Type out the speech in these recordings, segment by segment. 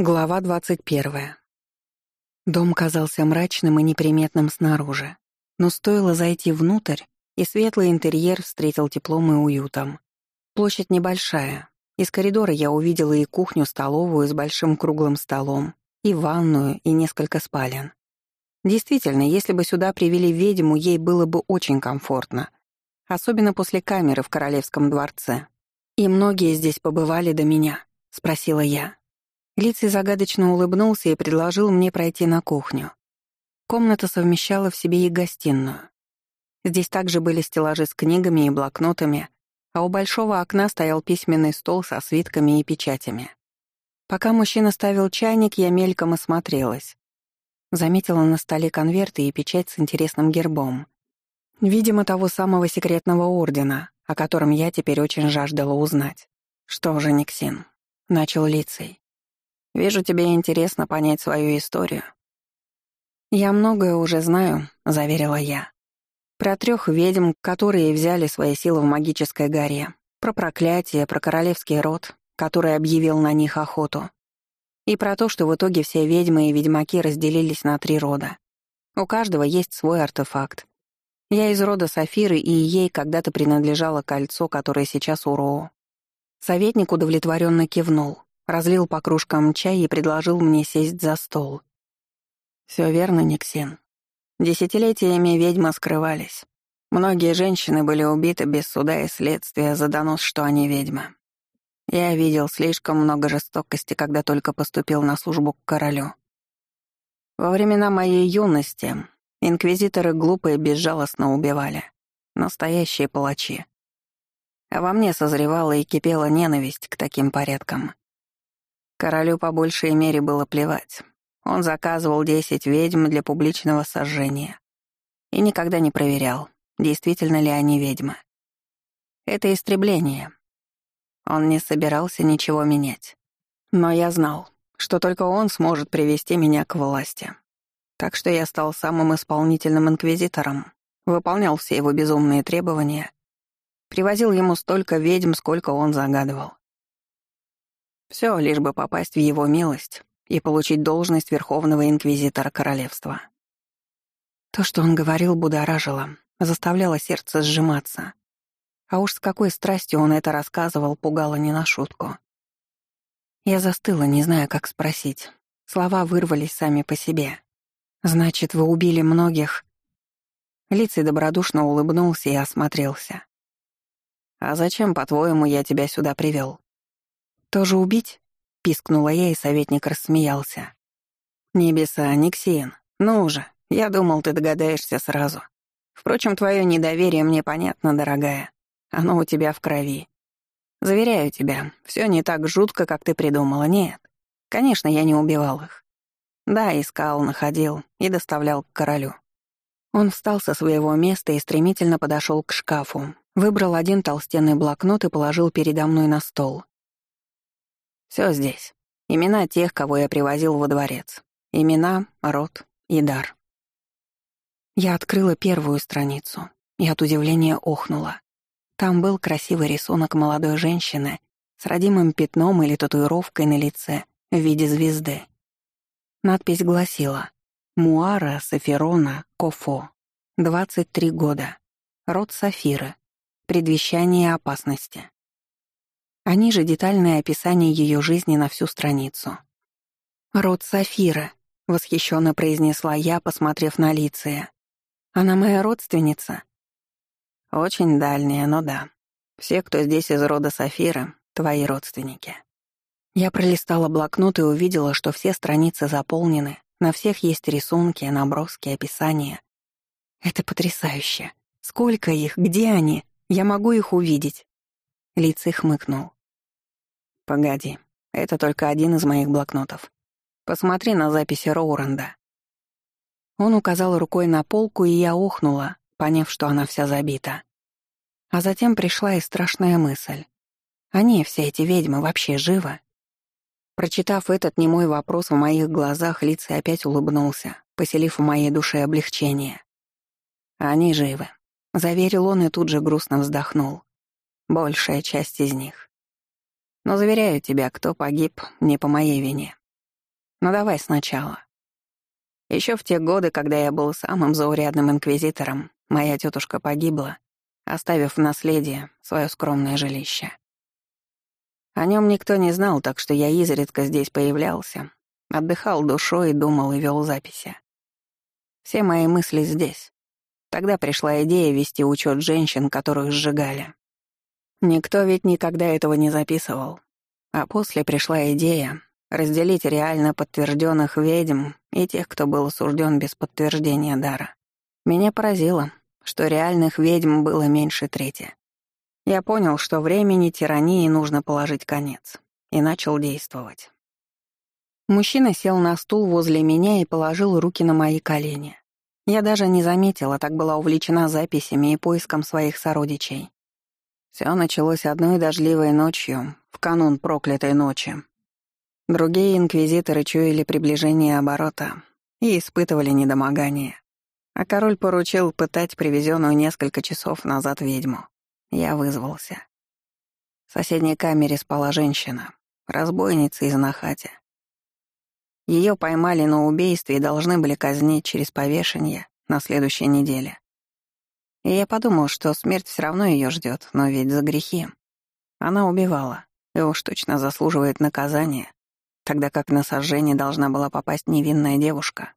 Глава двадцать первая. Дом казался мрачным и неприметным снаружи, но стоило зайти внутрь, и светлый интерьер встретил теплом и уютом. Площадь небольшая. Из коридора я увидела и кухню-столовую с большим круглым столом, и ванную, и несколько спален. Действительно, если бы сюда привели ведьму, ей было бы очень комфортно. Особенно после камеры в Королевском дворце. «И многие здесь побывали до меня?» — спросила я. Лицей загадочно улыбнулся и предложил мне пройти на кухню. Комната совмещала в себе и гостиную. Здесь также были стеллажи с книгами и блокнотами, а у большого окна стоял письменный стол со свитками и печатями. Пока мужчина ставил чайник, я мельком осмотрелась. Заметила на столе конверты и печать с интересным гербом. Видимо, того самого секретного ордена, о котором я теперь очень жаждала узнать. «Что же, Никсин?» — начал лицей. Вижу, тебе интересно понять свою историю». «Я многое уже знаю», — заверила я. «Про трех ведьм, которые взяли свои силы в магической горе, про проклятие, про королевский род, который объявил на них охоту, и про то, что в итоге все ведьмы и ведьмаки разделились на три рода. У каждого есть свой артефакт. Я из рода Сафиры, и ей когда-то принадлежало кольцо, которое сейчас у Роу. Советник удовлетворенно кивнул разлил по кружкам чай и предложил мне сесть за стол. Все верно, Никсин. Десятилетиями ведьмы скрывались. Многие женщины были убиты без суда и следствия за донос, что они ведьмы. Я видел слишком много жестокости, когда только поступил на службу к королю. Во времена моей юности инквизиторы глупо и безжалостно убивали. Настоящие палачи. А во мне созревала и кипела ненависть к таким порядкам. Королю по большей мере было плевать. Он заказывал десять ведьм для публичного сожжения. И никогда не проверял, действительно ли они ведьмы. Это истребление. Он не собирался ничего менять. Но я знал, что только он сможет привести меня к власти. Так что я стал самым исполнительным инквизитором, выполнял все его безумные требования, привозил ему столько ведьм, сколько он загадывал. Все, лишь бы попасть в его милость и получить должность Верховного Инквизитора Королевства. То, что он говорил, будоражило, заставляло сердце сжиматься. А уж с какой страстью он это рассказывал, пугало не на шутку. Я застыла, не зная, как спросить. Слова вырвались сами по себе. «Значит, вы убили многих?» Лицей добродушно улыбнулся и осмотрелся. «А зачем, по-твоему, я тебя сюда привел? «Тоже убить?» — пискнула я, и советник рассмеялся. «Небеса, Никсиен, ну уже, я думал, ты догадаешься сразу. Впрочем, твое недоверие мне понятно, дорогая. Оно у тебя в крови. Заверяю тебя, все не так жутко, как ты придумала, нет. Конечно, я не убивал их. Да, искал, находил и доставлял к королю. Он встал со своего места и стремительно подошел к шкафу, выбрал один толстенный блокнот и положил передо мной на стол. Все здесь. Имена тех, кого я привозил во дворец. Имена, род и дар. Я открыла первую страницу и от удивления охнула. Там был красивый рисунок молодой женщины с родимым пятном или татуировкой на лице в виде звезды. Надпись гласила «Муара Сафирона Кофо, 23 года, род Сафиры, предвещание опасности». А ниже детальное описание ее жизни на всю страницу. «Род Сафира», — восхищенно произнесла я, посмотрев на Лиция. «Она моя родственница?» «Очень дальняя, но да. Все, кто здесь из рода Сафира, твои родственники». Я пролистала блокнот и увидела, что все страницы заполнены, на всех есть рисунки, наброски, описания. Это потрясающе. Сколько их? Где они? Я могу их увидеть. Лицей хмыкнул. «Погоди, это только один из моих блокнотов. Посмотри на записи Роуренда». Он указал рукой на полку, и я охнула, поняв, что она вся забита. А затем пришла и страшная мысль. Они, все эти ведьмы, вообще живы? Прочитав этот немой вопрос в моих глазах, лица опять улыбнулся, поселив в моей душе облегчение. «Они живы», — заверил он и тут же грустно вздохнул. «Большая часть из них. Но заверяю тебя, кто погиб, не по моей вине. Но давай сначала. Еще в те годы, когда я был самым заурядным инквизитором, моя тетушка погибла, оставив в наследие свое скромное жилище. О нем никто не знал, так что я изредка здесь появлялся, отдыхал душой, думал и вел записи. Все мои мысли здесь. Тогда пришла идея вести учет женщин, которых сжигали. Никто ведь никогда этого не записывал. А после пришла идея разделить реально подтвержденных ведьм и тех, кто был осужден без подтверждения дара. Меня поразило, что реальных ведьм было меньше трети. Я понял, что времени тирании нужно положить конец, и начал действовать. Мужчина сел на стул возле меня и положил руки на мои колени. Я даже не заметила, так была увлечена записями и поиском своих сородичей. Все началось одной дождливой ночью, в канун проклятой ночи. Другие инквизиторы чуяли приближение оборота и испытывали недомогание. А король поручил пытать привезенную несколько часов назад ведьму. Я вызвался. В соседней камере спала женщина, разбойница из Нахати. Ее поймали на убийстве и должны были казнить через повешение на следующей неделе. И я подумал, что смерть все равно ее ждет, но ведь за грехи. Она убивала, и уж точно заслуживает наказания, тогда как на сожжение должна была попасть невинная девушка.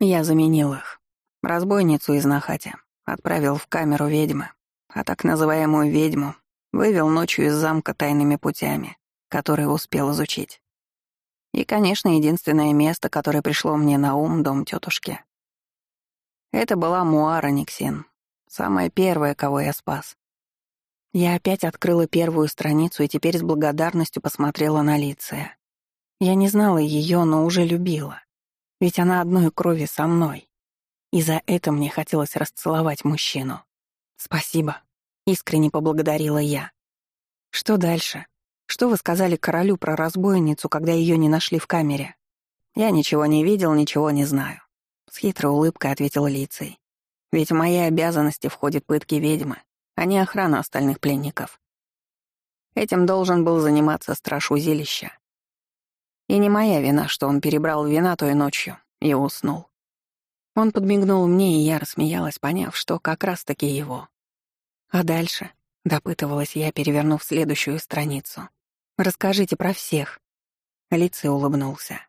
Я заменил их. Разбойницу из Нахати отправил в камеру ведьмы, а так называемую ведьму вывел ночью из замка тайными путями, которые успел изучить. И, конечно, единственное место, которое пришло мне на ум — дом тетушки. Это была Муара Никсин, самая первая, кого я спас. Я опять открыла первую страницу и теперь с благодарностью посмотрела на Лиция. Я не знала ее, но уже любила. Ведь она одной крови со мной. И за это мне хотелось расцеловать мужчину. «Спасибо», — искренне поблагодарила я. «Что дальше? Что вы сказали королю про разбойницу, когда ее не нашли в камере?» «Я ничего не видел, ничего не знаю», — с хитрой улыбкой ответил Лицей. «Ведь в мои обязанности входят пытки ведьмы, а не охрана остальных пленников. Этим должен был заниматься страж узилища. И не моя вина, что он перебрал вина той ночью и уснул. Он подмигнул мне, и я рассмеялась, поняв, что как раз-таки его. А дальше, — допытывалась я, перевернув следующую страницу. «Расскажите про всех». Лицей улыбнулся.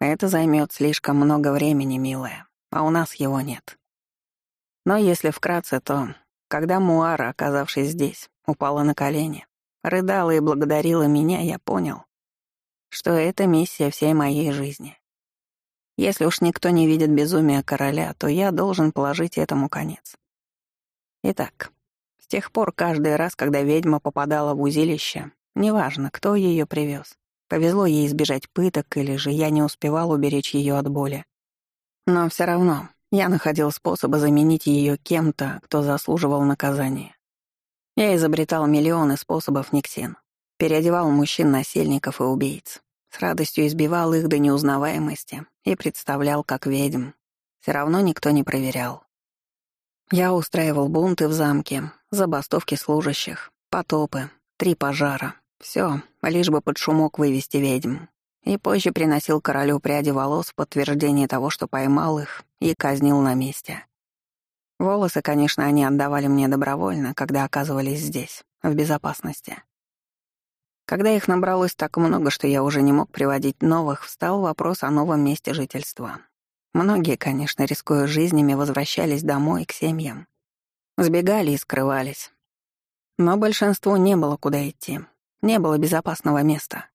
«Это займет слишком много времени, милая, а у нас его нет. Но если вкратце, то когда Муара, оказавшись здесь, упала на колени, рыдала и благодарила меня, я понял, что это миссия всей моей жизни. Если уж никто не видит безумия короля, то я должен положить этому конец. Итак, с тех пор каждый раз, когда ведьма попадала в узилище, неважно, кто ее привез, повезло ей избежать пыток или же я не успевал уберечь ее от боли. Но все равно я находил способы заменить ее кем-то, кто заслуживал наказания. Я изобретал миллионы способов Никсин. Переодевал мужчин-насильников и убийц. С радостью избивал их до неузнаваемости и представлял как ведьм. Все равно никто не проверял. Я устраивал бунты в замке, забастовки служащих, потопы, три пожара. Все, лишь бы под шумок вывести ведьм и позже приносил королю пряди волос в подтверждение того, что поймал их и казнил на месте. Волосы, конечно, они отдавали мне добровольно, когда оказывались здесь, в безопасности. Когда их набралось так много, что я уже не мог приводить новых, встал вопрос о новом месте жительства. Многие, конечно, рискуя жизнями, возвращались домой к семьям. Сбегали и скрывались. Но большинству не было куда идти. Не было безопасного места.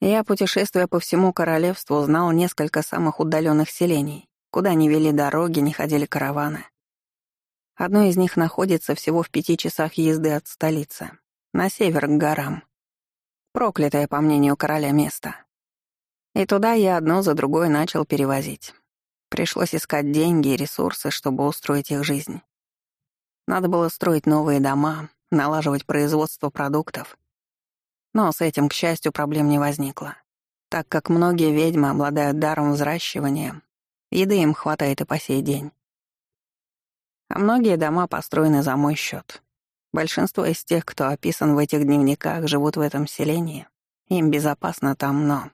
Я, путешествуя по всему королевству, знал несколько самых удаленных селений, куда не вели дороги, не ходили караваны. Одно из них находится всего в пяти часах езды от столицы, на север к горам. Проклятое, по мнению короля, место. И туда я одно за другой начал перевозить. Пришлось искать деньги и ресурсы, чтобы устроить их жизнь. Надо было строить новые дома, налаживать производство продуктов, но с этим, к счастью, проблем не возникло, так как многие ведьмы обладают даром взращивания, еды им хватает и по сей день. А многие дома построены за мой счет. Большинство из тех, кто описан в этих дневниках, живут в этом селении. Им безопасно там, но...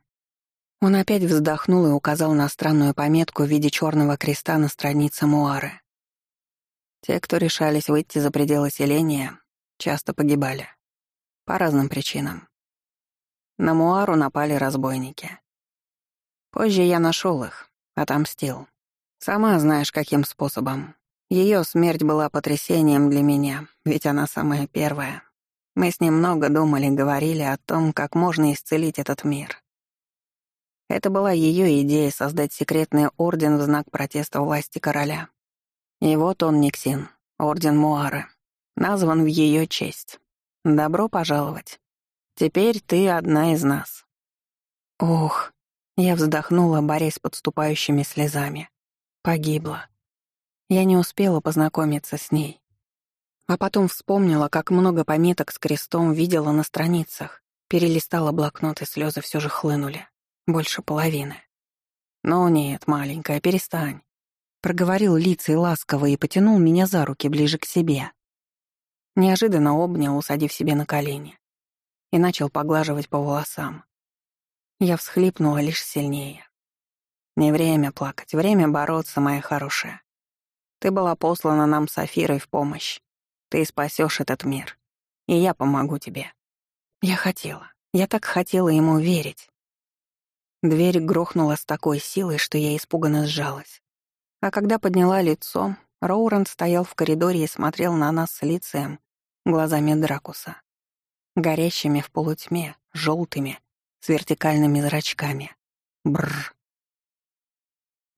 Он опять вздохнул и указал на странную пометку в виде черного креста на странице Муары. Те, кто решались выйти за пределы селения, часто погибали. По разным причинам. На Муару напали разбойники. Позже я нашел их, отомстил. Сама знаешь, каким способом. Ее смерть была потрясением для меня, ведь она самая первая. Мы с ним много думали, говорили о том, как можно исцелить этот мир. Это была ее идея создать секретный орден в знак протеста власти короля. И вот он, Никсин, орден Муары, назван в ее честь. Добро пожаловать. Теперь ты одна из нас. Ох, я вздохнула, борясь с подступающими слезами. Погибла. Я не успела познакомиться с ней. А потом вспомнила, как много пометок с крестом видела на страницах. Перелистала блокнот, и слезы все же хлынули. Больше половины. «Ну нет, маленькая, перестань», — проговорил лицей ласково и потянул меня за руки ближе к себе. Неожиданно обнял, усадив себе на колени, и начал поглаживать по волосам. Я всхлипнула лишь сильнее. «Не время плакать, время бороться, моя хорошая. Ты была послана нам с Афирой в помощь. Ты спасешь этот мир, и я помогу тебе». Я хотела, я так хотела ему верить. Дверь грохнула с такой силой, что я испуганно сжалась. А когда подняла лицо, Роурен стоял в коридоре и смотрел на нас с лицем, глазами Дракуса. Горящими в полутьме, желтыми, с вертикальными зрачками. Бррр.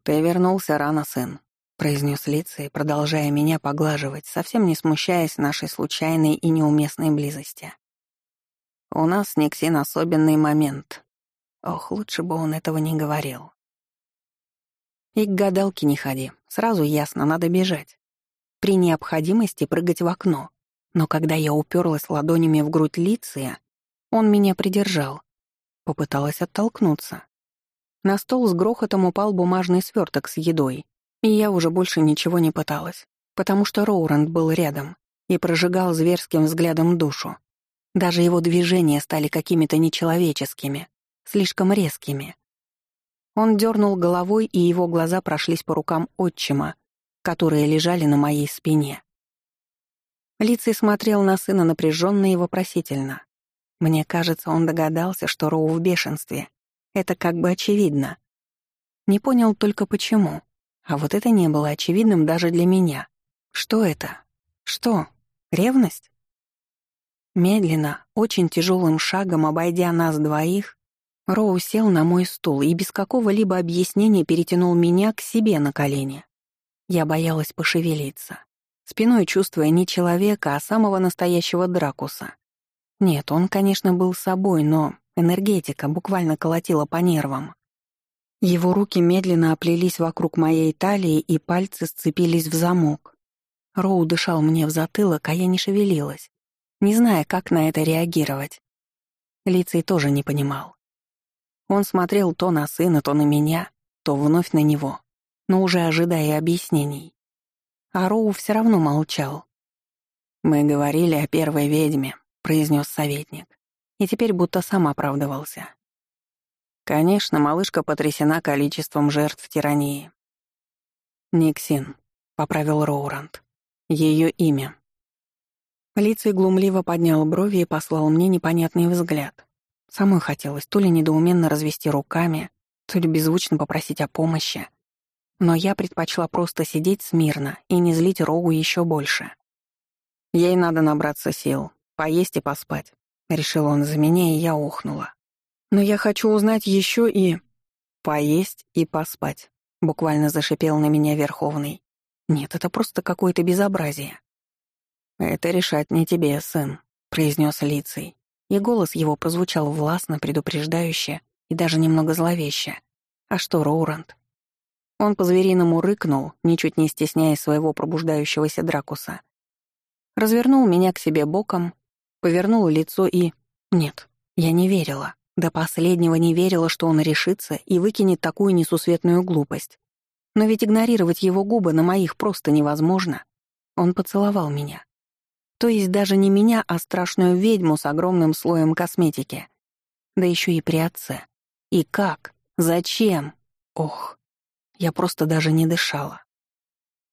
«Ты вернулся рано, сын», — произнес Лицей, продолжая меня поглаживать, совсем не смущаясь нашей случайной и неуместной близости. «У нас с Никсин особенный момент, Ох, лучше бы он этого не говорил. И к гадалке не ходи. Сразу ясно, надо бежать. При необходимости прыгать в окно. Но когда я уперлась ладонями в грудь Лиция, он меня придержал. Попыталась оттолкнуться. На стол с грохотом упал бумажный сверток с едой, и я уже больше ничего не пыталась, потому что Роуранд был рядом и прожигал зверским взглядом душу. Даже его движения стали какими-то нечеловеческими слишком резкими. Он дернул головой, и его глаза прошлись по рукам отчима, которые лежали на моей спине. Лицей смотрел на сына напряженно и вопросительно. Мне кажется, он догадался, что Роу в бешенстве. Это как бы очевидно. Не понял только почему. А вот это не было очевидным даже для меня. Что это? Что? Ревность? Медленно, очень тяжелым шагом обойдя нас двоих, Роу сел на мой стул и без какого-либо объяснения перетянул меня к себе на колени. Я боялась пошевелиться, спиной чувствуя не человека, а самого настоящего Дракуса. Нет, он, конечно, был собой, но энергетика буквально колотила по нервам. Его руки медленно оплелись вокруг моей талии, и пальцы сцепились в замок. Роу дышал мне в затылок, а я не шевелилась, не зная, как на это реагировать. Лицей тоже не понимал. Он смотрел то на сына, то на меня, то вновь на него, но уже ожидая объяснений. А Роу все равно молчал. «Мы говорили о первой ведьме», — произнес советник, и теперь будто сам оправдывался. Конечно, малышка потрясена количеством жертв тирании. «Никсин», — поправил Роуранд. Ее имя. Лицей глумливо поднял брови и послал мне непонятный взгляд. Самой хотелось то ли недоуменно развести руками, то ли беззвучно попросить о помощи. Но я предпочла просто сидеть смирно и не злить Роу еще больше. Ей надо набраться сил, поесть и поспать. Решил он за меня, и я ухнула. Но я хочу узнать еще и... Поесть и поспать. Буквально зашипел на меня Верховный. Нет, это просто какое-то безобразие. Это решать не тебе, сын, произнес Лицей и голос его прозвучал властно, предупреждающе и даже немного зловеще. «А что, Роуранд?» Он по-звериному рыкнул, ничуть не стесняя своего пробуждающегося Дракуса. Развернул меня к себе боком, повернул лицо и... Нет, я не верила. До последнего не верила, что он решится и выкинет такую несусветную глупость. Но ведь игнорировать его губы на моих просто невозможно. Он поцеловал меня. То есть даже не меня, а страшную ведьму с огромным слоем косметики. Да еще и при отце. И как? Зачем? Ох, я просто даже не дышала.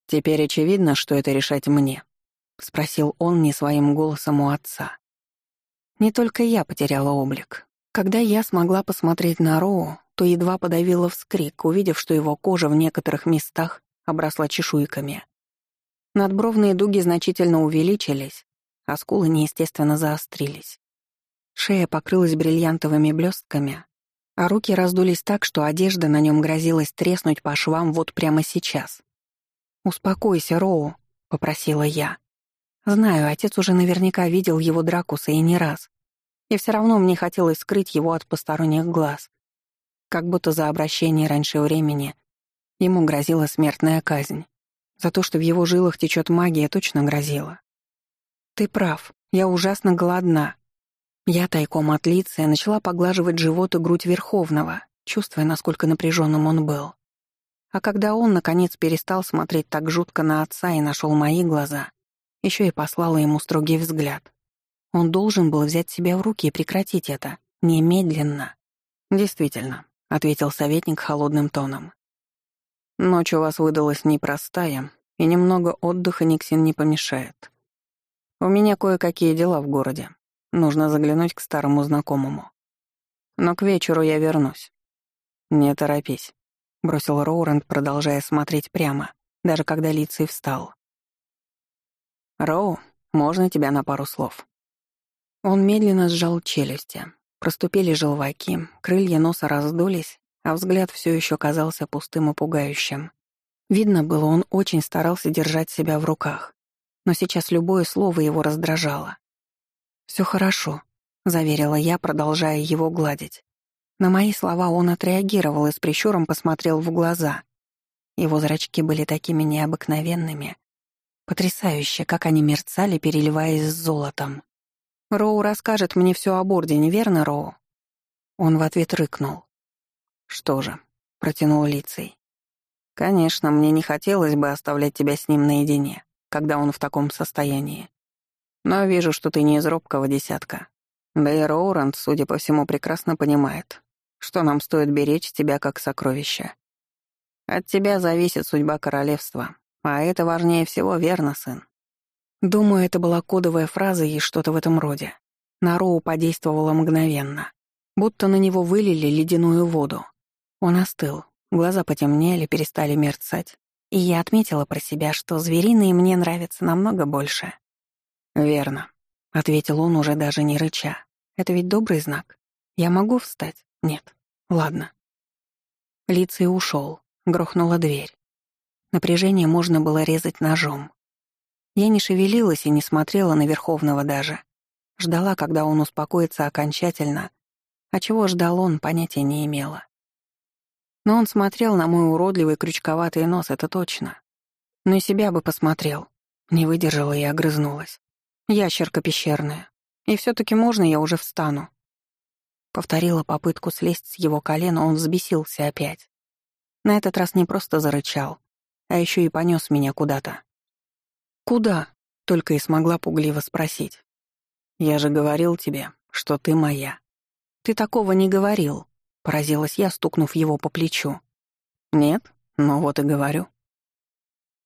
«Теперь очевидно, что это решать мне», — спросил он не своим голосом у отца. Не только я потеряла облик. Когда я смогла посмотреть на Роу, то едва подавила вскрик, увидев, что его кожа в некоторых местах обросла чешуйками. Надбровные дуги значительно увеличились, а скулы неестественно заострились. Шея покрылась бриллиантовыми блестками, а руки раздулись так, что одежда на нем грозилась треснуть по швам вот прямо сейчас. «Успокойся, Роу», — попросила я. Знаю, отец уже наверняка видел его Дракуса и не раз. И все равно мне хотелось скрыть его от посторонних глаз. Как будто за обращение раньше времени ему грозила смертная казнь. За то, что в его жилах течет магия, точно грозила. «Ты прав, я ужасно голодна». Я тайком от Лиция начала поглаживать живот и грудь Верховного, чувствуя, насколько напряженным он был. А когда он, наконец, перестал смотреть так жутко на отца и нашел мои глаза, еще и послала ему строгий взгляд. Он должен был взять себя в руки и прекратить это. Немедленно. «Действительно», — ответил советник холодным тоном. «Ночь у вас выдалась непростая, и немного отдыха Никсин не помешает. У меня кое-какие дела в городе. Нужно заглянуть к старому знакомому. Но к вечеру я вернусь. Не торопись бросил Роуранд, продолжая смотреть прямо, даже когда Лицей встал. «Роу, можно тебя на пару слов?» Он медленно сжал челюсти. Проступили желваки, крылья носа раздулись, а взгляд все еще казался пустым и пугающим. Видно было, он очень старался держать себя в руках, но сейчас любое слово его раздражало. «Все хорошо», — заверила я, продолжая его гладить. На мои слова он отреагировал и с прищуром посмотрел в глаза. Его зрачки были такими необыкновенными. Потрясающе, как они мерцали, переливаясь с золотом. «Роу расскажет мне все об Ордене, верно, Роу?» Он в ответ рыкнул. «Что же?» — протянул лицей. «Конечно, мне не хотелось бы оставлять тебя с ним наедине, когда он в таком состоянии. Но вижу, что ты не из робкого десятка. Да и Роуранд, судя по всему, прекрасно понимает, что нам стоит беречь тебя как сокровище. От тебя зависит судьба королевства, а это важнее всего, верно, сын?» Думаю, это была кодовая фраза и что-то в этом роде. На Роу подействовало мгновенно, будто на него вылили ледяную воду. Он остыл, глаза потемнели, перестали мерцать, и я отметила про себя, что звериные мне нравятся намного больше. «Верно», — ответил он уже даже не рыча. «Это ведь добрый знак. Я могу встать?» Нет. Ладно. Лицей ушел. Грохнула дверь. Напряжение можно было резать ножом. Я не шевелилась и не смотрела на Верховного даже. Ждала, когда он успокоится окончательно. А чего ждал он, понятия не имела. Но он смотрел на мой уродливый крючковатый нос, это точно. Но и себя бы посмотрел. Не выдержала и огрызнулась. Ящерка пещерная. И все таки можно я уже встану? Повторила попытку слезть с его колена, он взбесился опять. На этот раз не просто зарычал, а еще и понес меня куда-то. «Куда?» — только и смогла пугливо спросить. «Я же говорил тебе, что ты моя». «Ты такого не говорил», — поразилась я, стукнув его по плечу. «Нет? Ну вот и говорю».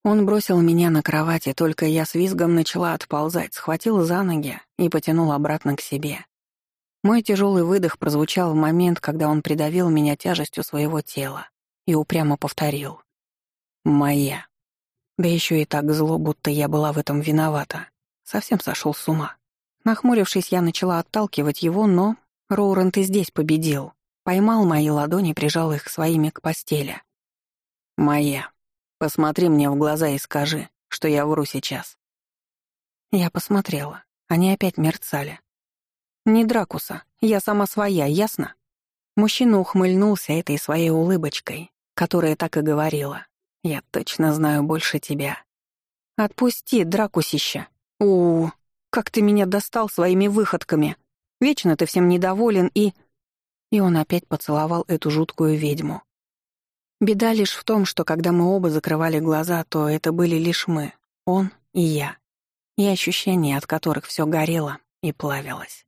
Он бросил меня на кровати, только я с визгом начала отползать, схватил за ноги и потянул обратно к себе. Мой тяжелый выдох прозвучал в момент, когда он придавил меня тяжестью своего тела и упрямо повторил. «Моя». Да еще и так зло, будто я была в этом виновата. Совсем сошел с ума. Нахмурившись, я начала отталкивать его, но Роурент и здесь победил. Поймал мои ладони, прижал их своими к постели. «Моя. Посмотри мне в глаза и скажи, что я вру сейчас». Я посмотрела. Они опять мерцали. Не Дракуса, я сама своя, ясно? Мужчина ухмыльнулся этой своей улыбочкой, которая так и говорила. Я точно знаю больше тебя. Отпусти, Дракусища. у, -у как ты меня достал своими выходками. Вечно ты всем недоволен и... И он опять поцеловал эту жуткую ведьму. Беда лишь в том, что когда мы оба закрывали глаза, то это были лишь мы, он и я, и ощущения, от которых все горело и плавилось.